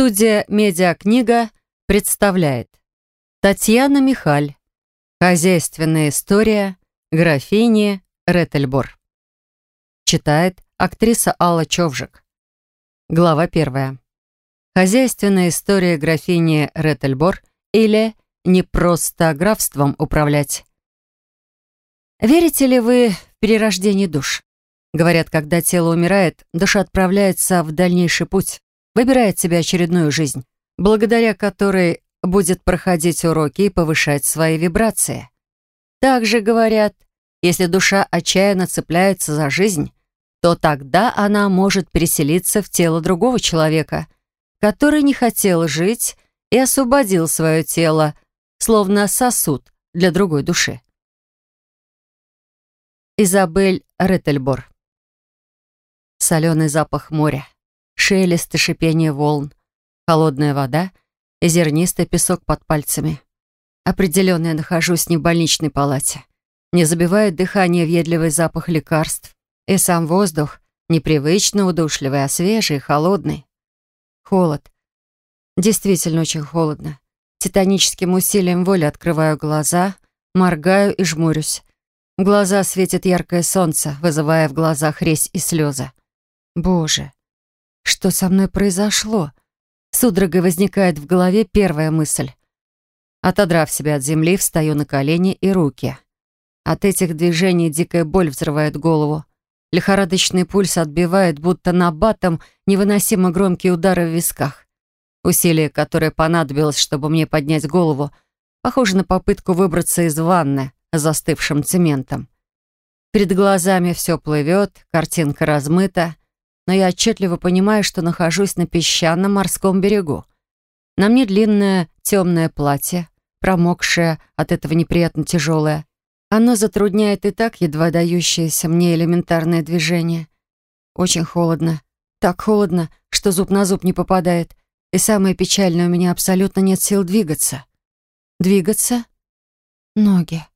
Студия «Медиакнига» представляет Татьяна Михаль. Хозяйственная история графини Реттельбор Читает актриса Алла Човжик. Глава первая. Хозяйственная история графини Реттельбор или «Не просто графством управлять». Верите ли вы в перерождение душ? Говорят, когда тело умирает, душа отправляется в дальнейший путь, выбирает себе очередную жизнь, благодаря которой будет проходить уроки и повышать свои вибрации. Также говорят, если душа отчаянно цепляется за жизнь, то тогда она может переселиться в тело другого человека, который не хотел жить и освободил свое тело, словно сосуд для другой души. Изабель Реттельбор Соленый запах моря шелест и шипение волн, холодная вода и зернистый песок под пальцами. Определенно я нахожусь не в больничной палате. Не забивает дыхание въедливый запах лекарств. И сам воздух непривычно удушливый, а свежий, холодный. Холод. Действительно очень холодно. Титаническим усилием воли открываю глаза, моргаю и жмурюсь. В глаза светит яркое солнце, вызывая в глазах резь и слезы. Боже, что со мной произошло? Судорогой возникает в голове первая мысль. Отодрав себя от земли, встаю на колени и руки. От этих движений дикая боль взрывает голову. Лихорадочный пульс отбивает, будто на батом невыносимо громкие удары в висках. Усилие, которое понадобилось, чтобы мне поднять голову, похоже на попытку выбраться из ванны застывшим цементом. Перед глазами все плывет, картинка размыта но я отчетливо понимаю, что нахожусь на песчаном морском берегу. На мне длинное темное платье, промокшее, от этого неприятно тяжелое. Оно затрудняет и так едва дающееся мне элементарное движение. Очень холодно. Так холодно, что зуб на зуб не попадает. И самое печальное, у меня абсолютно нет сил двигаться. Двигаться? Ноги.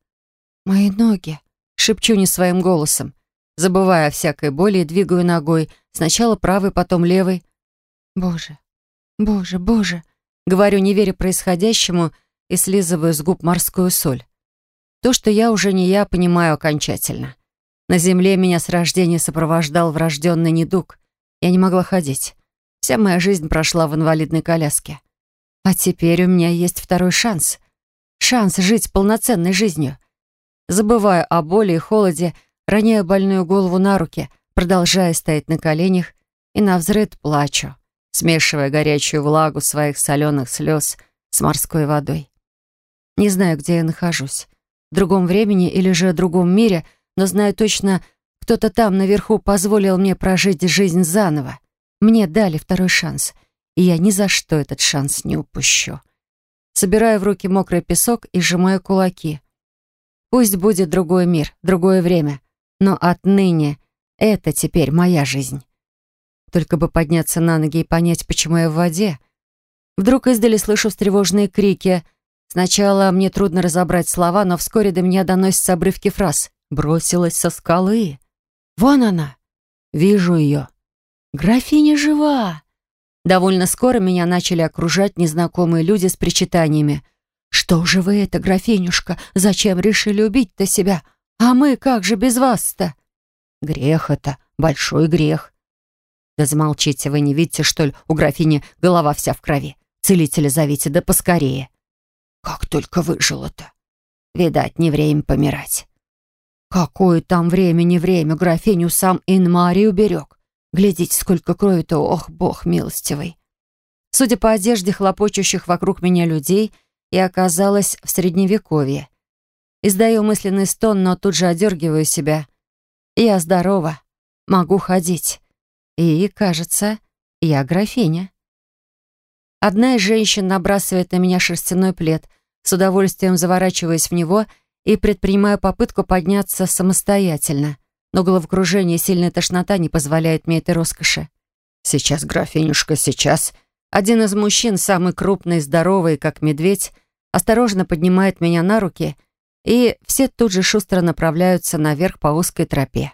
Мои ноги. Шепчу не своим голосом. Забывая о всякой боли, двигаю ногой, сначала правой, потом левой. Боже, боже, боже, говорю, не веря происходящему, и слизываю с губ морскую соль. То, что я уже не я, понимаю окончательно. На земле меня с рождения сопровождал врожденный недуг. Я не могла ходить. Вся моя жизнь прошла в инвалидной коляске. А теперь у меня есть второй шанс. Шанс жить полноценной жизнью. Забываю о боли и холоде, роняю больную голову на руки, продолжая стоять на коленях и навзрыд плачу, смешивая горячую влагу своих соленых слез с морской водой. Не знаю, где я нахожусь. В другом времени или же в другом мире, но знаю точно, кто-то там наверху позволил мне прожить жизнь заново. Мне дали второй шанс, и я ни за что этот шанс не упущу. Собираю в руки мокрый песок и сжимаю кулаки. Пусть будет другой мир, другое время, но отныне это теперь моя жизнь. Только бы подняться на ноги и понять, почему я в воде. Вдруг издали слышу встревоженные крики. Сначала мне трудно разобрать слова, но вскоре до меня доносятся обрывки фраз. «Бросилась со скалы». «Вон она!» «Вижу ее». «Графиня жива!» Довольно скоро меня начали окружать незнакомые люди с причитаниями. «Что же вы это, графинюшка? Зачем решили убить-то себя? А мы как же без вас-то? Грех это, большой грех. Да замолчите, вы не видите, что ли, у графини голова вся в крови. Целителя зовите, да поскорее. Как только выжила-то. Видать, не время помирать. Какое там время, не время, графиню сам Инмари уберег. Глядите, сколько крови-то, ох, бог милостивый. Судя по одежде хлопочущих вокруг меня людей, я оказалась в средневековье. Издаю мысленный стон, но тут же одергиваю себя. Я здорова, могу ходить. И, кажется, я графиня. Одна из женщин набрасывает на меня шерстяной плед, с удовольствием заворачиваясь в него и предпринимаю попытку подняться самостоятельно. Но головокружение и сильная тошнота не позволяют мне этой роскоши. «Сейчас, графинюшка, сейчас!» Один из мужчин, самый крупный, здоровый, как медведь, осторожно поднимает меня на руки и все тут же шустро направляются наверх по узкой тропе.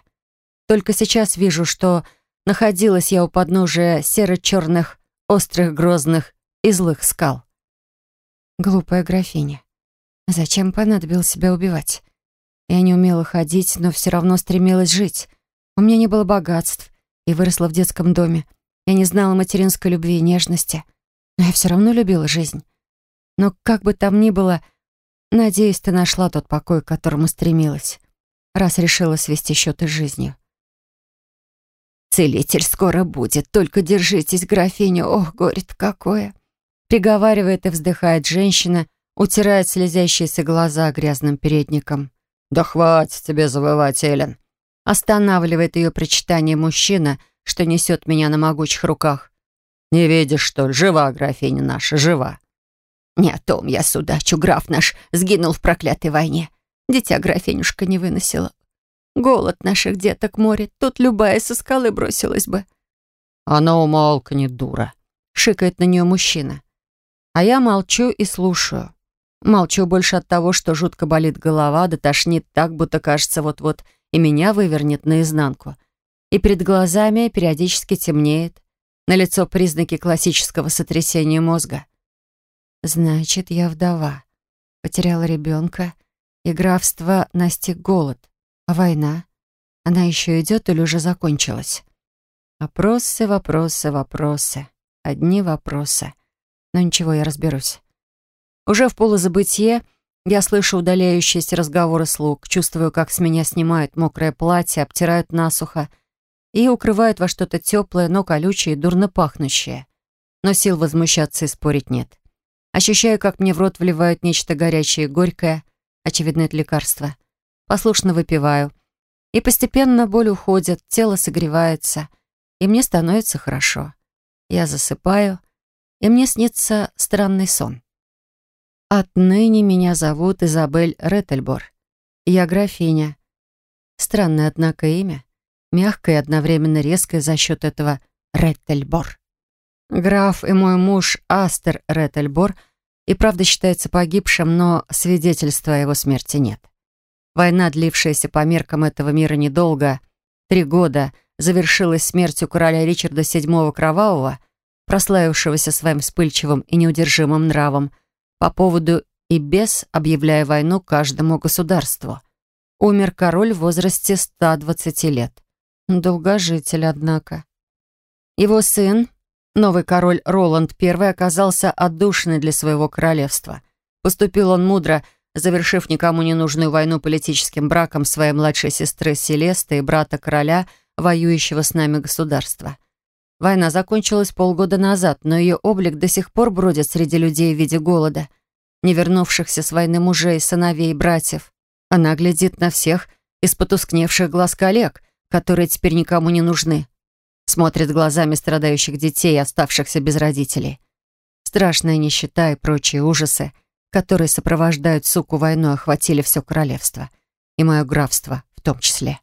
Только сейчас вижу, что находилась я у подножия серо-черных острых, грозных и злых скал. Глупая графиня. Зачем понадобилось себя убивать? Я не умела ходить, но все равно стремилась жить. У меня не было богатств и выросла в детском доме. Я не знала материнской любви и нежности. Но я все равно любила жизнь. Но как бы там ни было, надеюсь, ты нашла тот покой, к которому стремилась, раз решила свести счеты с жизнью. «Целитель скоро будет, только держитесь, графиня, ох, горе-то какое!» Приговаривает и вздыхает женщина, утирает слезящиеся глаза грязным передником. «Да хватит тебе завывать, Эллен!» Останавливает ее причитание мужчина, что несет меня на могучих руках. «Не видишь, что ли? Жива, графиня наша, жива!» «Не о том я судачу. Граф наш сгинул в проклятой войне. Дитя графинюшка не выносила. Голод наших деток морит. Тут любая со скалы бросилась бы». «Она умолкнет, дура», — шикает на нее мужчина. А я молчу и слушаю. Молчу больше от того, что жутко болит голова, да тошнит так, будто кажется вот-вот и меня вывернет наизнанку. И перед глазами периодически темнеет. На лицо признаки классического сотрясения мозга. Значит, я вдова. Потеряла ребенка, и графство настиг голод. А война? Она еще идет или уже закончилась? Вопросы, вопросы, вопросы. Одни вопросы. Но ничего, я разберусь. Уже в полузабытие я слышу удаляющиеся разговоры слуг, чувствую, как с меня снимают мокрое платье, обтирают насухо и укрывают во что-то теплое, но колючее и дурно пахнущее. Но сил возмущаться и спорить нет. Ощущаю, как мне в рот вливают нечто горячее и горькое, очевидно, это лекарство. Послушно выпиваю. И постепенно боль уходит, тело согревается, и мне становится хорошо. Я засыпаю, и мне снится странный сон. Отныне меня зовут Изабель Реттельбор. Я графиня. Странное, однако, имя. Мягкое и одновременно резкое за счет этого Реттельбор. Граф и мой муж Астер Реттельбор и правда считается погибшим, но свидетельства о его смерти нет. Война, длившаяся по меркам этого мира недолго, три года, завершилась смертью короля Ричарда VII Кровавого, прославившегося своим вспыльчивым и неудержимым нравом, по поводу и без, объявляя войну каждому государству. Умер король в возрасте 120 лет. Долгожитель, однако. Его сын, новый король Роланд I, оказался отдушенный для своего королевства. Поступил он мудро, завершив никому не нужную войну политическим браком своей младшей сестры Селесты и брата короля, воюющего с нами государства. Война закончилась полгода назад, но ее облик до сих пор бродит среди людей в виде голода, не вернувшихся с войны мужей, сыновей, братьев. Она глядит на всех из потускневших глаз коллег, которые теперь никому не нужны. Смотрит глазами страдающих детей, оставшихся без родителей. Страшная нищета и прочие ужасы, которые сопровождают суку войну, охватили все королевство. И мое графство в том числе.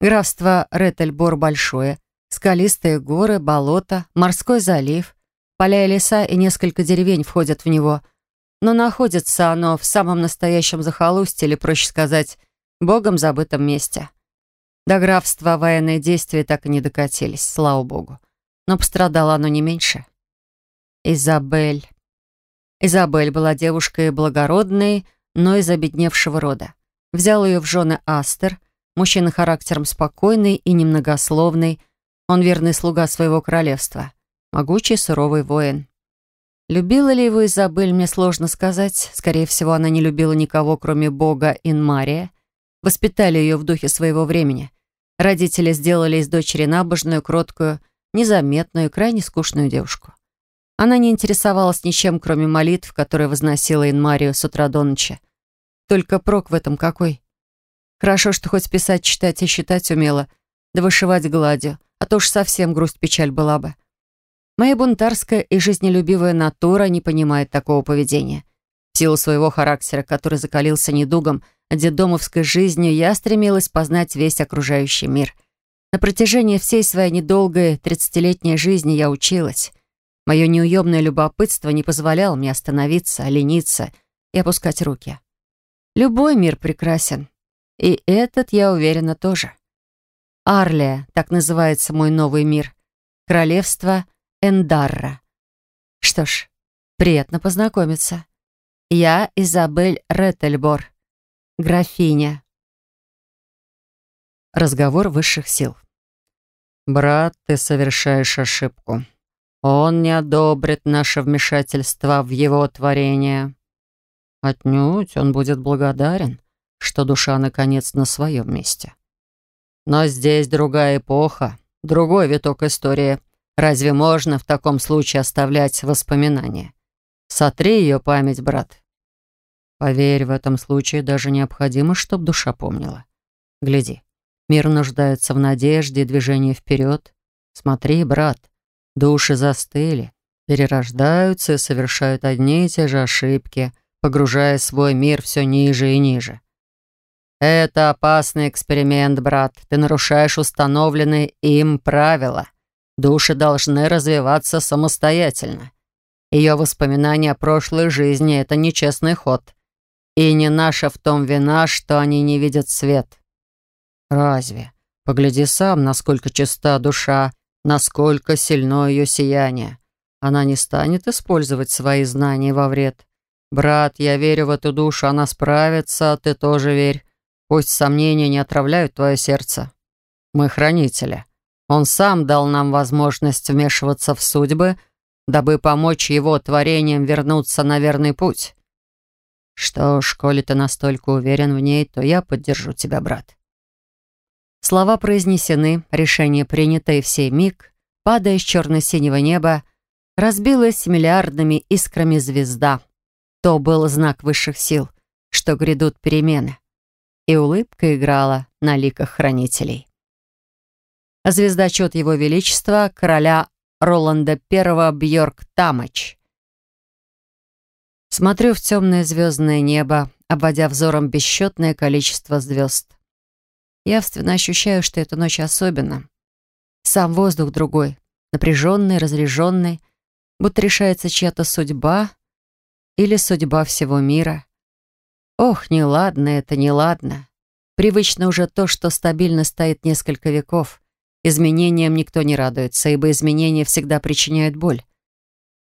Графство Реттельбор большое — Скалистые горы, болота, морской залив, поля и леса и несколько деревень входят в него. Но находится оно в самом настоящем захолустье, или, проще сказать, богом забытом месте. До графства военные действия так и не докатились, слава богу. Но пострадало оно не меньше. Изабель. Изабель была девушкой благородной, но из обедневшего рода. Взял ее в жены Астер, мужчина характером спокойный и немногословный, он верный слуга своего королевства. Могучий, суровый воин. Любила ли его Изабель, мне сложно сказать. Скорее всего, она не любила никого, кроме бога Инмария. Воспитали ее в духе своего времени. Родители сделали из дочери набожную, кроткую, незаметную и крайне скучную девушку. Она не интересовалась ничем, кроме молитв, которые возносила Инмарию с утра до ночи. Только прок в этом какой? Хорошо, что хоть писать, читать и считать умела, да вышивать гладью, а то уж совсем грусть-печаль была бы. Моя бунтарская и жизнелюбивая натура не понимает такого поведения. Силу своего характера, который закалился недугом, детдомовской жизнью, я стремилась познать весь окружающий мир. На протяжении всей своей недолгой тридцатилетней жизни я училась. Мое неуемное любопытство не позволяло мне остановиться, лениться и опускать руки. Любой мир прекрасен. И этот, я уверена, тоже. Арлия, так называется мой новый мир. Королевство Эндарра. Что ж, приятно познакомиться. Я Изабель Реттельбор, графиня. Разговор высших сил. «Брат, ты совершаешь ошибку. Он не одобрит наше вмешательство в его творение. Отнюдь он будет благодарен, что душа наконец на своем месте. Но здесь другая эпоха, другой виток истории. Разве можно в таком случае оставлять воспоминания? Сотри ее память, брат. Поверь, в этом случае даже необходимо, чтобы душа помнила. Гляди, мир нуждается в надежде и движении вперед. Смотри, брат, души застыли, перерождаются и совершают одни и те же ошибки, погружая свой мир все ниже и ниже. Это опасный эксперимент, брат. Ты нарушаешь установленные им правила. Души должны развиваться самостоятельно. Ее воспоминания о прошлой жизни — это нечестный ход. И не наша в том вина, что они не видят свет. Разве? Погляди сам, насколько чиста душа, насколько сильно ее сияние. Она не станет использовать свои знания во вред. Брат, я верю в эту душу, она справится, ты тоже верь. Пусть сомнения не отравляют твое сердце. Мы хранители. Он сам дал нам возможность вмешиваться в судьбы, дабы помочь его творениям вернуться на верный путь. Что ж, коли ты настолько уверен в ней, то я поддержу тебя, брат. Слова произнесены, решение принято, и в сей миг, падая с черно-синего неба, разбилась миллиардными искрами звезда. То был знак высших сил, что грядут перемены. И улыбка играла на ликах хранителей звездочет Его Величества, короля Роланда I Бьорк Тамач. Смотрю в темное звездное небо, обводя взором бесчетное количество звезд. Явственно ощущаю, что эта ночь особенна. Сам воздух другой, напряженный, разряженный, будто решается чья-то судьба или судьба всего мира. Ох, неладно это, неладно. Привычно уже то, что стабильно стоит несколько веков — Изменениям никто не радуется, ибо изменения всегда причиняют боль.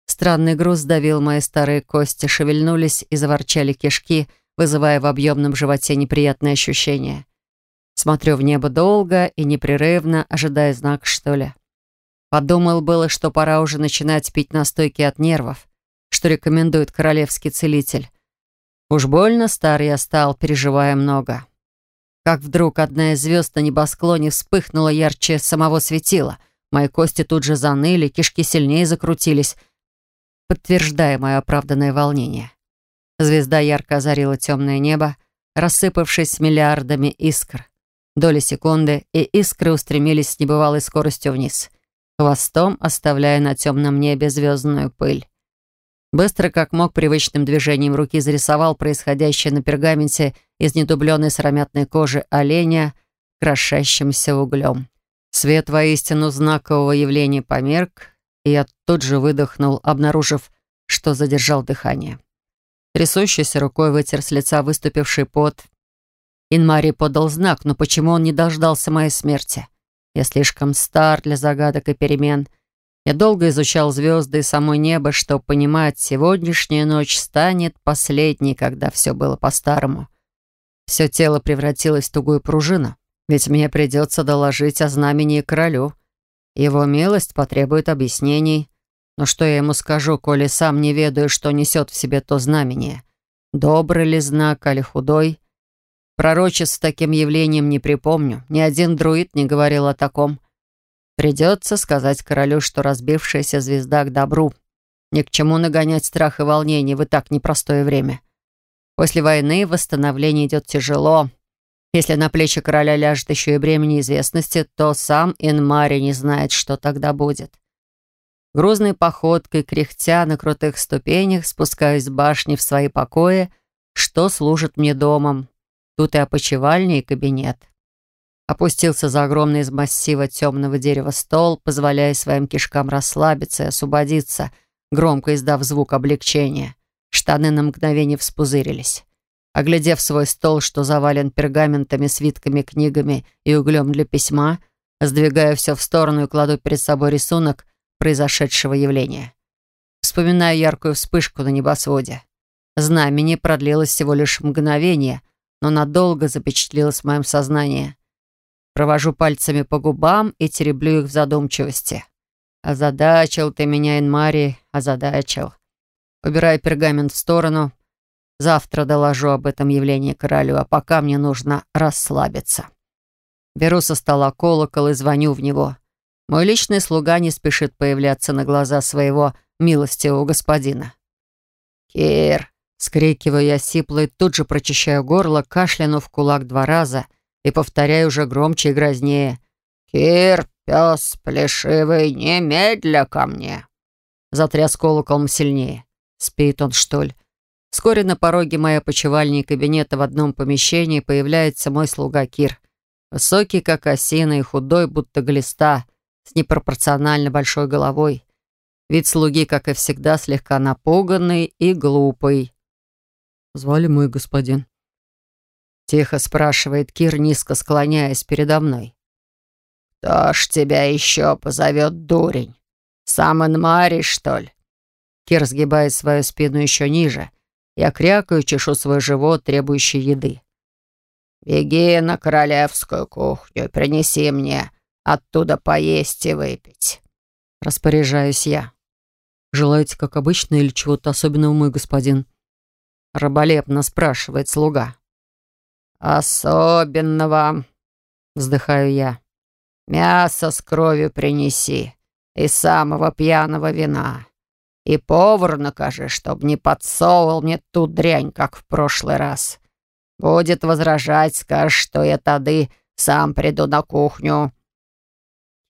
Странный груз давил мои старые кости, шевельнулись и заворчали кишки, вызывая в объемном животе неприятные ощущения. Смотрю в небо долго и непрерывно, ожидая знак, что ли. Подумал было, что пора уже начинать пить настойки от нервов, что рекомендует королевский целитель. Уж больно стар я стал, переживая много как вдруг одна из звезд на небосклоне вспыхнула ярче самого светила. Мои кости тут же заныли, кишки сильнее закрутились, подтверждая мое оправданное волнение. Звезда ярко озарила темное небо, рассыпавшись миллиардами искр. Доли секунды, и искры устремились с небывалой скоростью вниз, хвостом оставляя на темном небе звездную пыль. Быстро, как мог, привычным движением руки зарисовал происходящее на пергаменте из недубленной сыромятной кожи оленя, крошащимся углем. Свет воистину знакового явления померк, и я тут же выдохнул, обнаружив, что задержал дыхание. Трясущейся рукой вытер с лица выступивший пот. Инмари подал знак, но почему он не дождался моей смерти? Я слишком стар для загадок и перемен — я долго изучал звезды и само небо, чтобы понимать, сегодняшняя ночь станет последней, когда все было по-старому. Все тело превратилось в тугую пружину, ведь мне придется доложить о знамении королю. Его милость потребует объяснений. Но что я ему скажу, коли сам не ведаю, что несет в себе то знамение? Добрый ли знак, или худой? Пророчеств таким явлением не припомню. Ни один друид не говорил о таком. Придется сказать королю, что разбившаяся звезда к добру. Ни к чему нагонять страх и волнение в и так непростое время. После войны восстановление идет тяжело. Если на плечи короля ляжет еще и бремя неизвестности, то сам Инмари не знает, что тогда будет. Грузной походкой, кряхтя на крутых ступенях, спускаюсь с башни в свои покои, что служит мне домом. Тут и опочивальня, и кабинет опустился за огромный из массива темного дерева стол, позволяя своим кишкам расслабиться и освободиться, громко издав звук облегчения. Штаны на мгновение вспузырились. Оглядев свой стол, что завален пергаментами, свитками, книгами и углем для письма, сдвигая все в сторону и кладу перед собой рисунок, произошедшего явления. Вспоминаю яркую вспышку на небосводе. Знамени продлилось всего лишь мгновение, но надолго запечатлелось в моем сознании. Провожу пальцами по губам и тереблю их в задумчивости. Озадачил ты меня, Инмари, озадачил. Убираю пергамент в сторону. Завтра доложу об этом явлении королю, а пока мне нужно расслабиться. Беру со стола колокол и звоню в него. Мой личный слуга не спешит появляться на глаза своего милостивого господина. «Кир!» — скрикиваю я сипло и тут же прочищаю горло, кашляну в кулак два раза и повторяю уже громче и грознее. «Кир, пес плешивый, немедля ко мне!» Затряс колоколом сильнее. Спит он, что ли? Вскоре на пороге моей почевальни и кабинета в одном помещении появляется мой слуга Кир. Высокий, как осина, и худой, будто глиста, с непропорционально большой головой. Вид слуги, как и всегда, слегка напуганный и глупый. «Звали мой господин?» Тихо спрашивает Кир, низко склоняясь передо мной. «Кто ж тебя еще позовет, дурень? Сам Инмари, что ли?» Кир сгибает свою спину еще ниже. Я крякаю, чешу свой живот, требующий еды. «Беги на королевскую кухню и принеси мне оттуда поесть и выпить». Распоряжаюсь я. «Желаете, как обычно, или чего-то особенного, мой господин?» Раболепно спрашивает слуга. «Особенного», — вздыхаю я. «Мясо с кровью принеси и самого пьяного вина. И повар накажи, чтоб не подсовывал мне ту дрянь, как в прошлый раз. Будет возражать, скажешь, что я тады сам приду на кухню».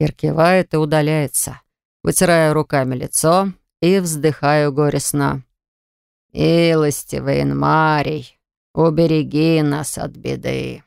Кир кивает и удаляется. Вытираю руками лицо и вздыхаю горестно. «Милостивый Инмарий, убереги нас от беды».